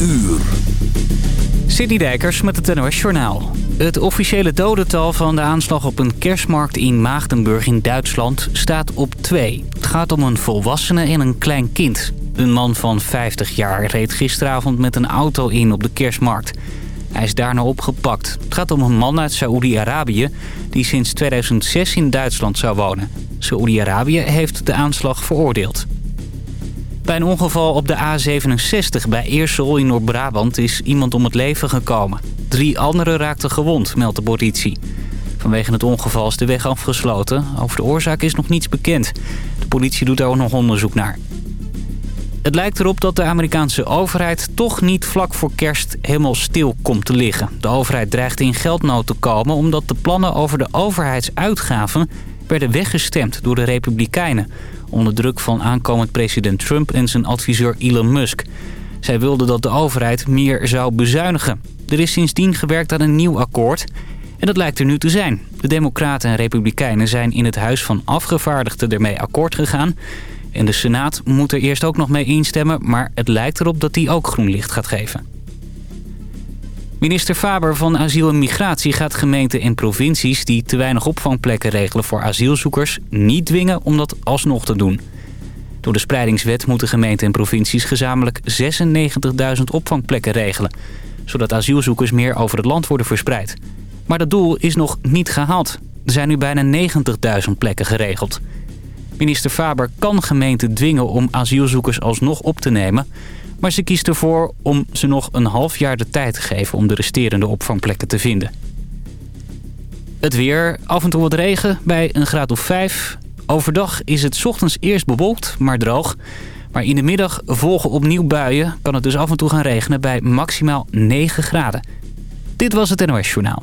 uur. City Dijkers met het NOS Journaal. Het officiële dodental van de aanslag op een kerstmarkt in Maagdenburg in Duitsland staat op twee. Het gaat om een volwassene en een klein kind. Een man van 50 jaar reed gisteravond met een auto in op de kerstmarkt. Hij is daarna opgepakt. Het gaat om een man uit Saoedi-Arabië die sinds 2006 in Duitsland zou wonen. Saoedi-Arabië heeft de aanslag veroordeeld. Bij een ongeval op de A67 bij Eersel in Noord-Brabant is iemand om het leven gekomen. Drie anderen raakten gewond, meldt de politie. Vanwege het ongeval is de weg afgesloten. Over de oorzaak is nog niets bekend. De politie doet daar ook nog onderzoek naar. Het lijkt erop dat de Amerikaanse overheid toch niet vlak voor kerst helemaal stil komt te liggen. De overheid dreigt in geldnood te komen omdat de plannen over de overheidsuitgaven werden weggestemd door de Republikeinen onder druk van aankomend president Trump en zijn adviseur Elon Musk. Zij wilden dat de overheid meer zou bezuinigen. Er is sindsdien gewerkt aan een nieuw akkoord en dat lijkt er nu te zijn. De democraten en republikeinen zijn in het huis van afgevaardigden ermee akkoord gegaan... En de Senaat moet er eerst ook nog mee instemmen... maar het lijkt erop dat die ook groen licht gaat geven. Minister Faber van Asiel en Migratie gaat gemeenten en provincies... die te weinig opvangplekken regelen voor asielzoekers... niet dwingen om dat alsnog te doen. Door de spreidingswet moeten gemeenten en provincies gezamenlijk 96.000 opvangplekken regelen... zodat asielzoekers meer over het land worden verspreid. Maar dat doel is nog niet gehaald. Er zijn nu bijna 90.000 plekken geregeld. Minister Faber kan gemeenten dwingen om asielzoekers alsnog op te nemen... Maar ze kiest ervoor om ze nog een half jaar de tijd te geven om de resterende opvangplekken te vinden. Het weer, af en toe wat regen bij een graad of 5. Overdag is het ochtends eerst bewolkt, maar droog. Maar in de middag volgen opnieuw buien. Kan het dus af en toe gaan regenen bij maximaal 9 graden. Dit was het NOS Journaal.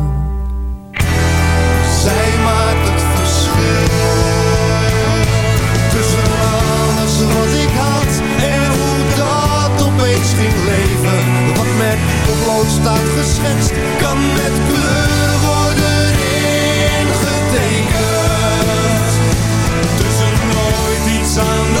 Met potlood staat geschetst, kan met kleur worden ingetekend. Tussen nooit iets aan dan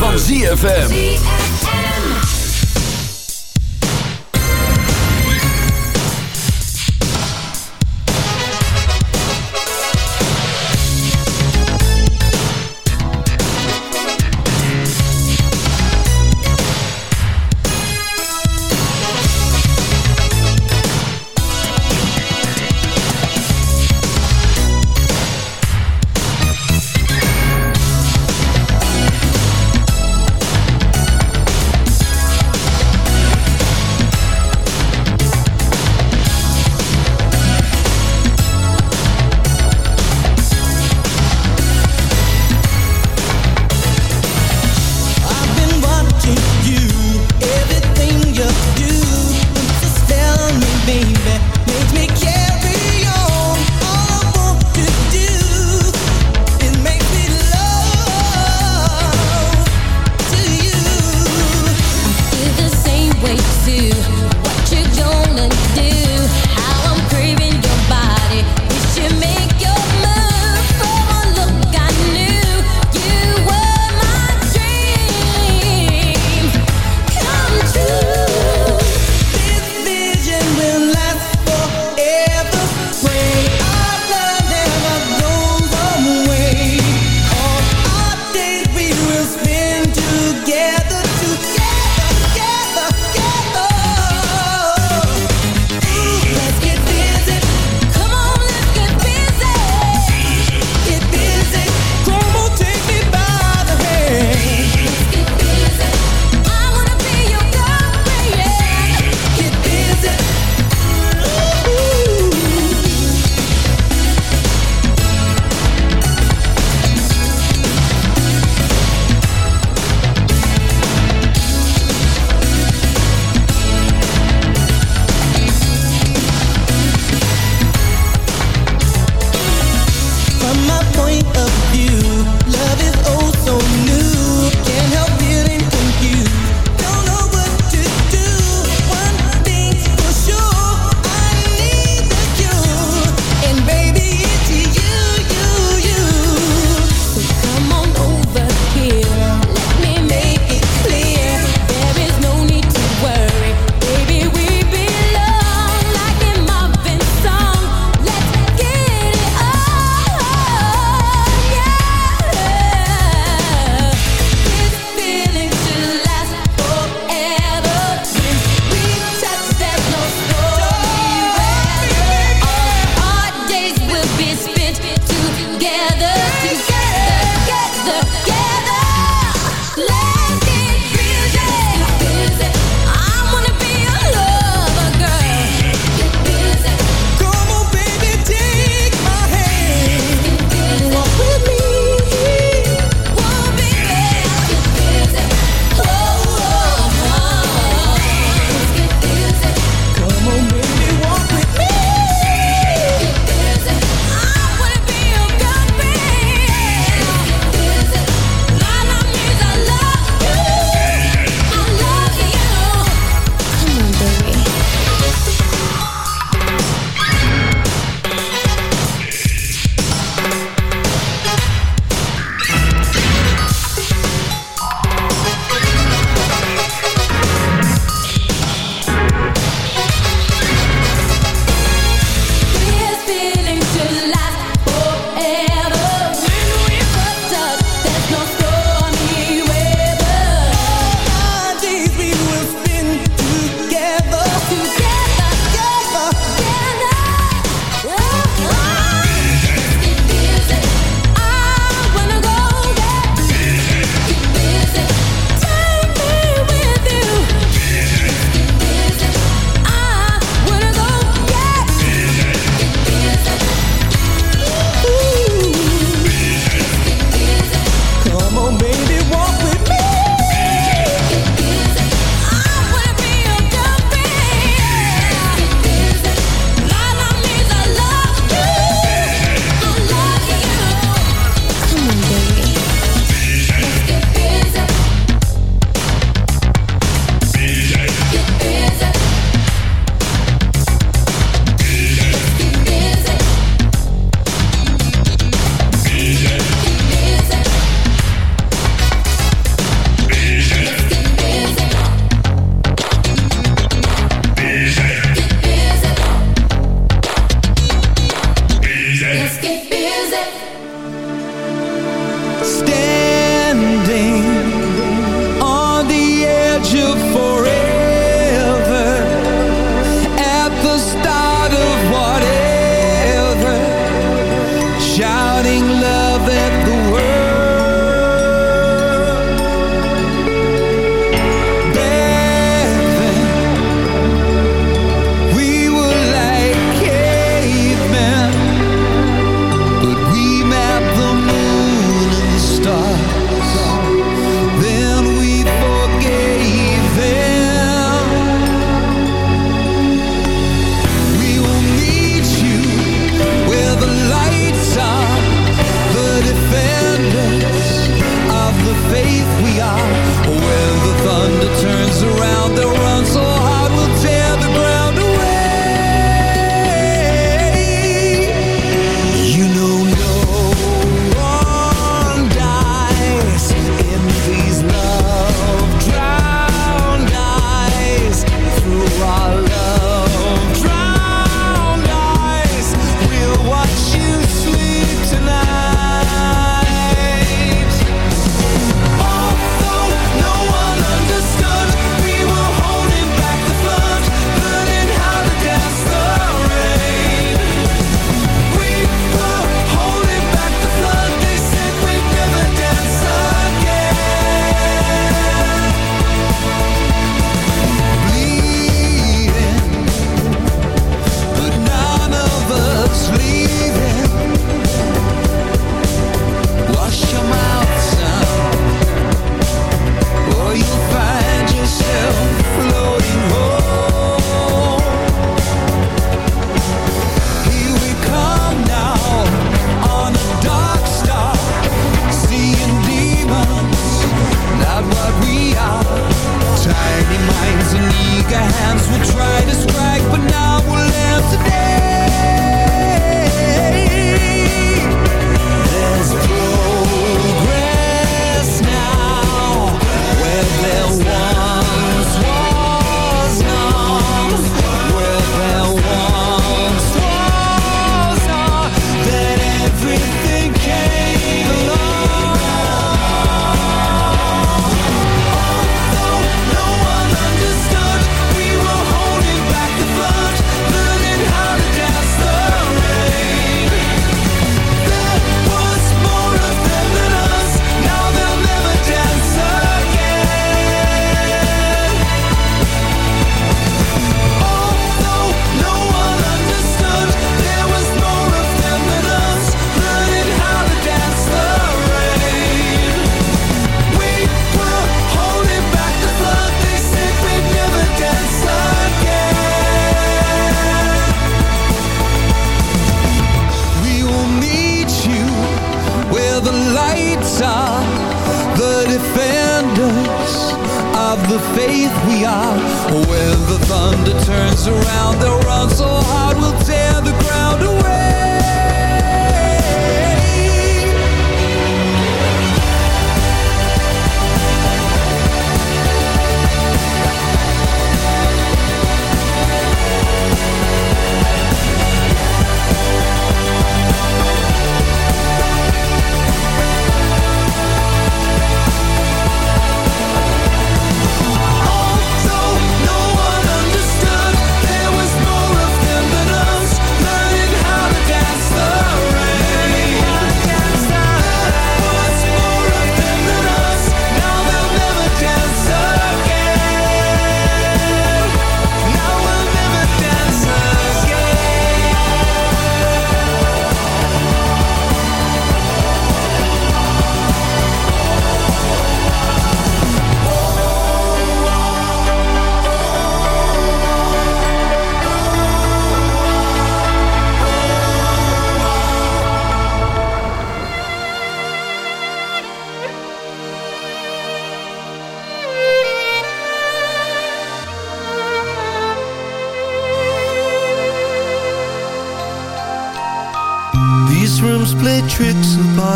van ZFM.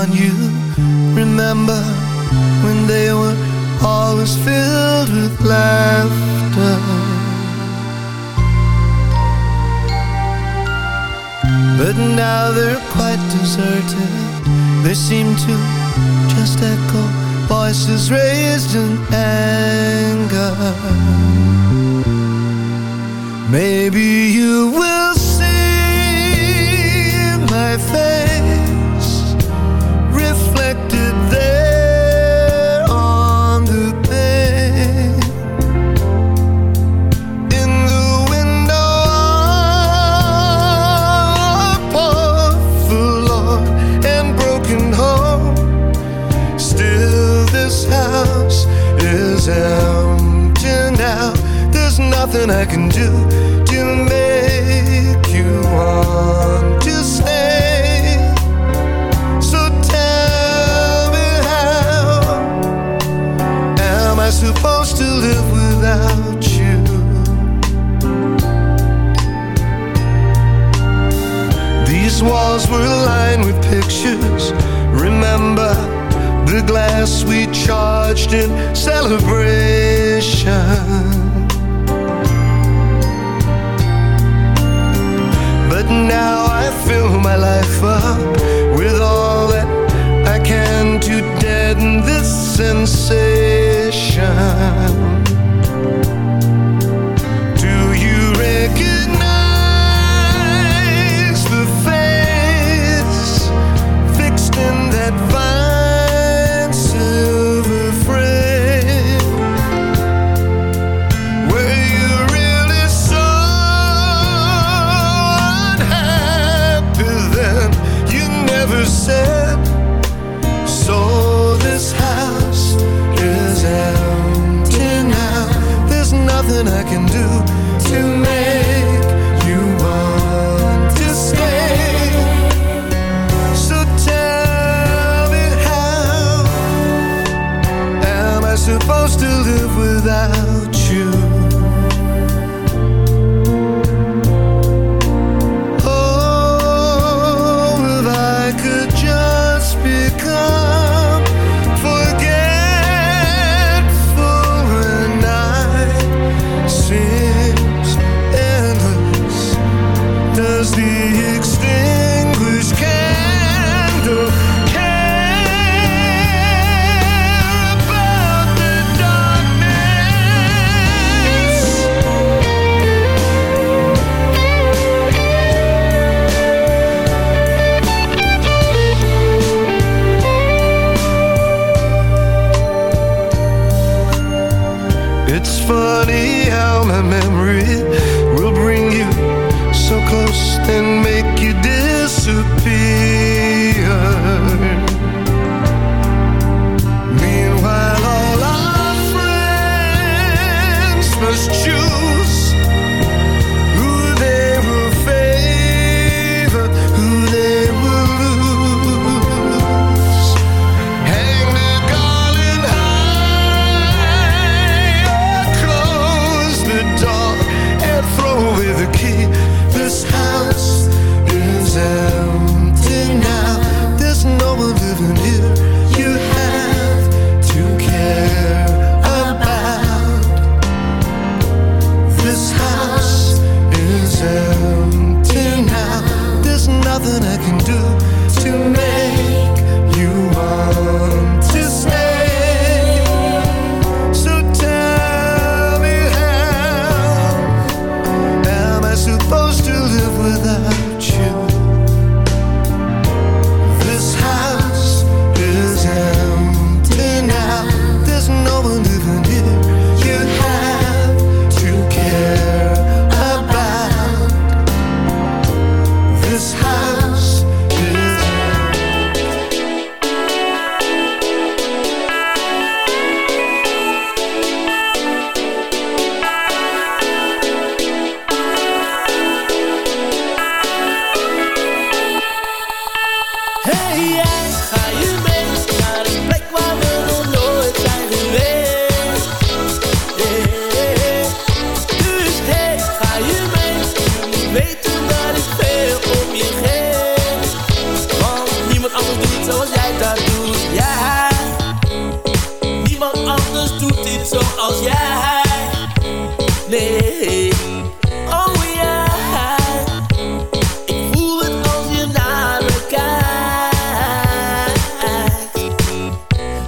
on you.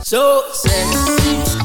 So sexy.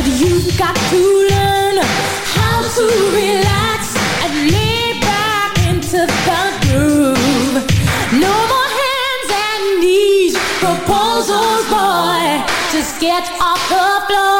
But you've got to learn how to relax and lay back into the groove. No more hands and knees, proposals, boy. Just get off the floor.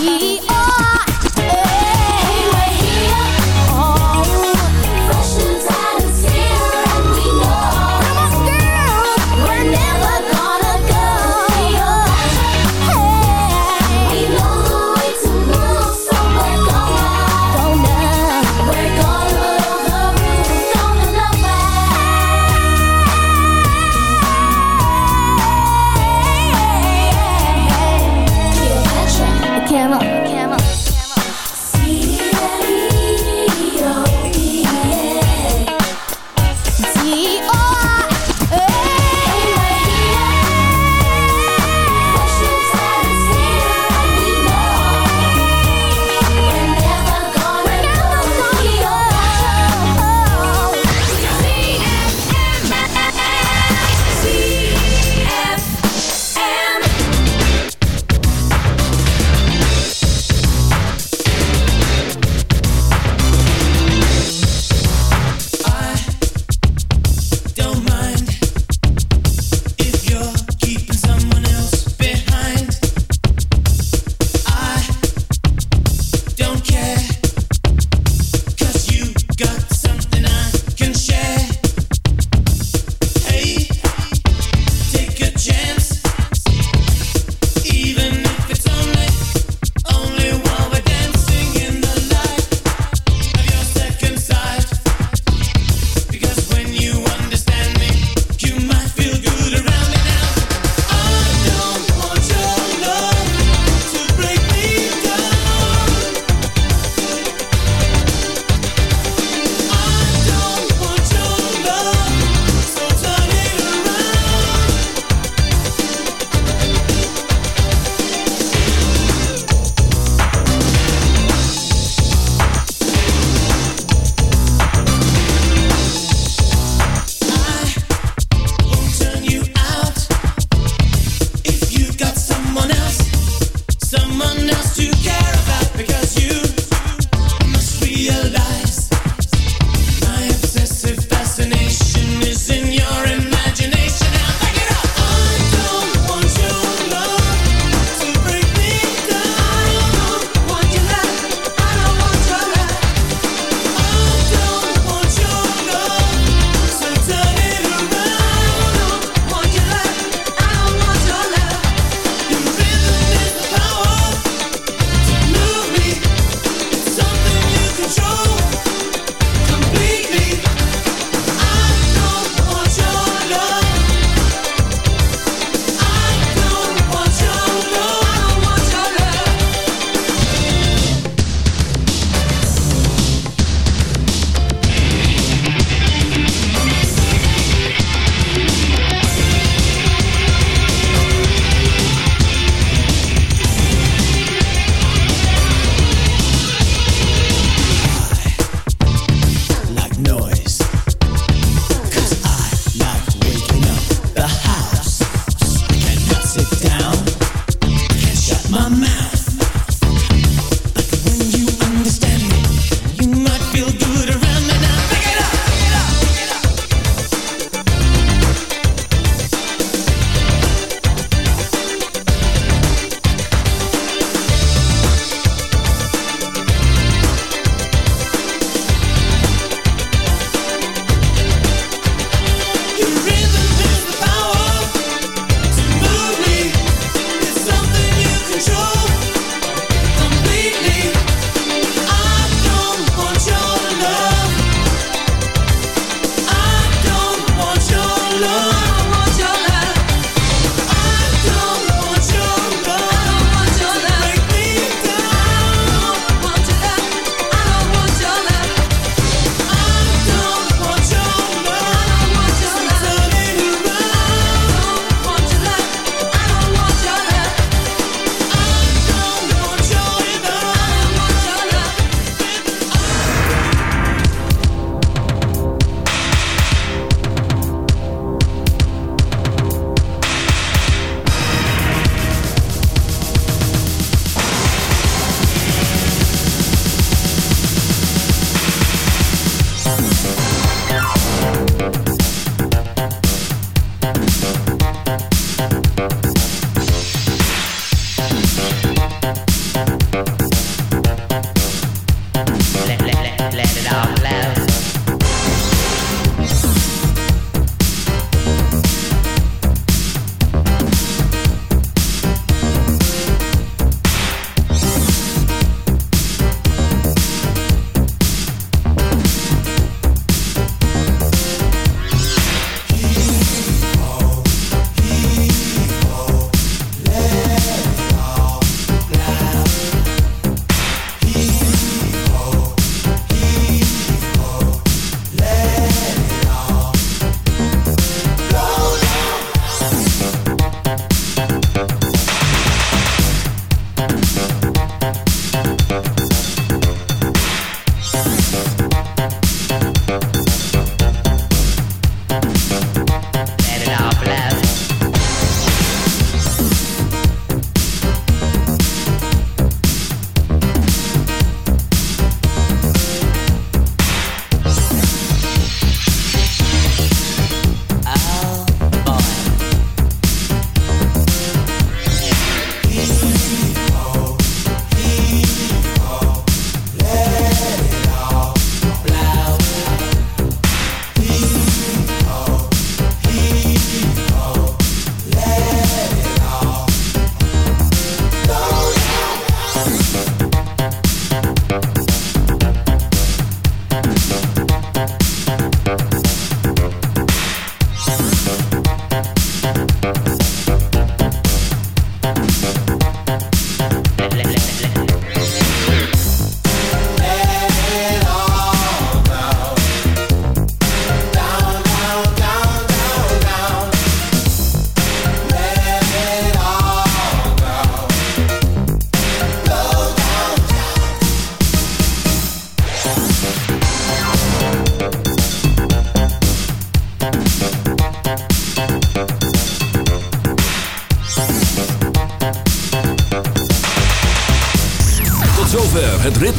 see